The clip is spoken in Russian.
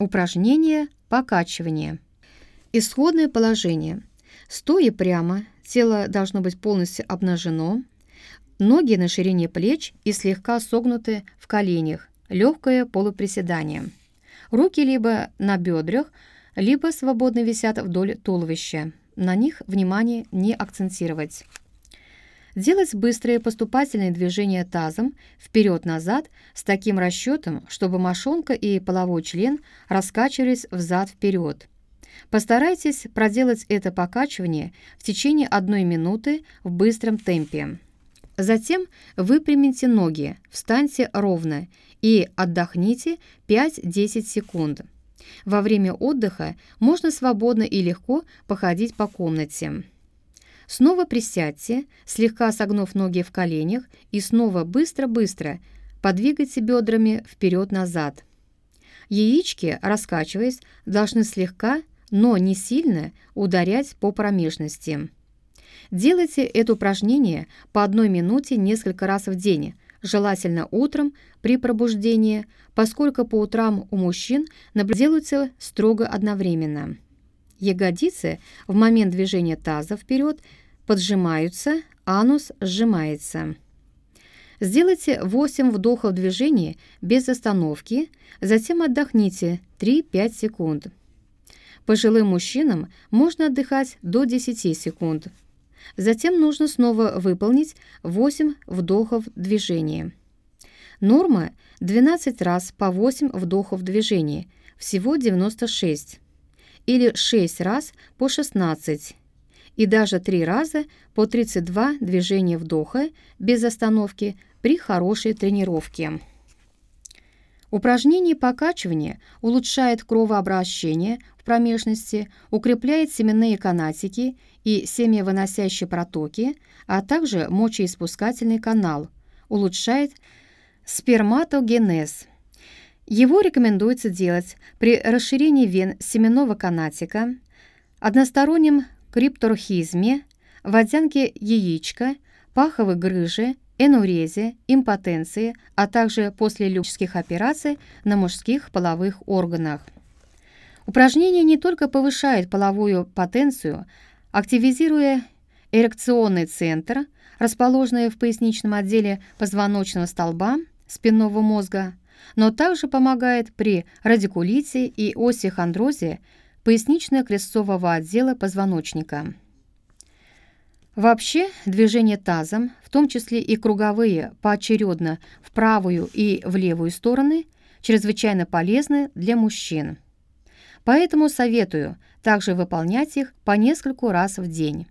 Упражнение покачивание. Исходное положение. Стоя прямо, тело должно быть полностью обнажено, ноги на ширине плеч и слегка согнуты в коленях, легкое полуприседание. Руки либо на бедрах, либо свободно висят вдоль туловища. На них внимание не акцентировать. Делать быстрые поступательные движения тазом вперед-назад с таким расчетом, чтобы мошонка и половой член раскачивались взад-вперед. Постарайтесь проделать это покачивание в течение одной минуты в быстром темпе. Затем выпрямите ноги, встаньте ровно и отдохните 5-10 секунд. Во время отдыха можно свободно и легко походить по комнате. Снова присядьте, слегка согнув ноги в коленях, и снова быстро-быстро подвигайте бедрами вперед-назад. Яички, раскачиваясь, должны слегка, но не сильно ударять по промежности. Делайте это упражнение по одной минуте несколько раз в день, желательно утром при пробуждении, поскольку по утрам у мужчин делаются строго одновременно. Ягодицы в момент движения таза вперед поджимаются, анус сжимается. Сделайте 8 вдохов движения без остановки, затем отдохните 3-5 секунд. Пожилым мужчинам можно отдыхать до 10 секунд. Затем нужно снова выполнить 8 вдохов движения. Норма 12 раз по 8 вдохов движения, всего 96 или 6 раз по 16, и даже 3 раза по 32 движения вдоха без остановки при хорошей тренировке. Упражнение покачивания улучшает кровообращение в промежности, укрепляет семенные канатики и семявыносящие протоки, а также мочеиспускательный канал, улучшает сперматогенез – его рекомендуется делать при расширении вен семенного канатика, одностороннем крипторхизме, водянке яичка, паховой грыжи, энурезе, импотенции, а также после легких операций на мужских половых органах. Упражнение не только повышает половую потенцию, активизируя эрекционный центр, расположенный в поясничном отделе позвоночного столба спинного мозга, но также помогает при радикулите и осихондрозе пояснично-крестцового отдела позвоночника. Вообще, движения тазом, в том числе и круговые, поочередно в правую и в левую стороны, чрезвычайно полезны для мужчин. Поэтому советую также выполнять их по нескольку раз в день.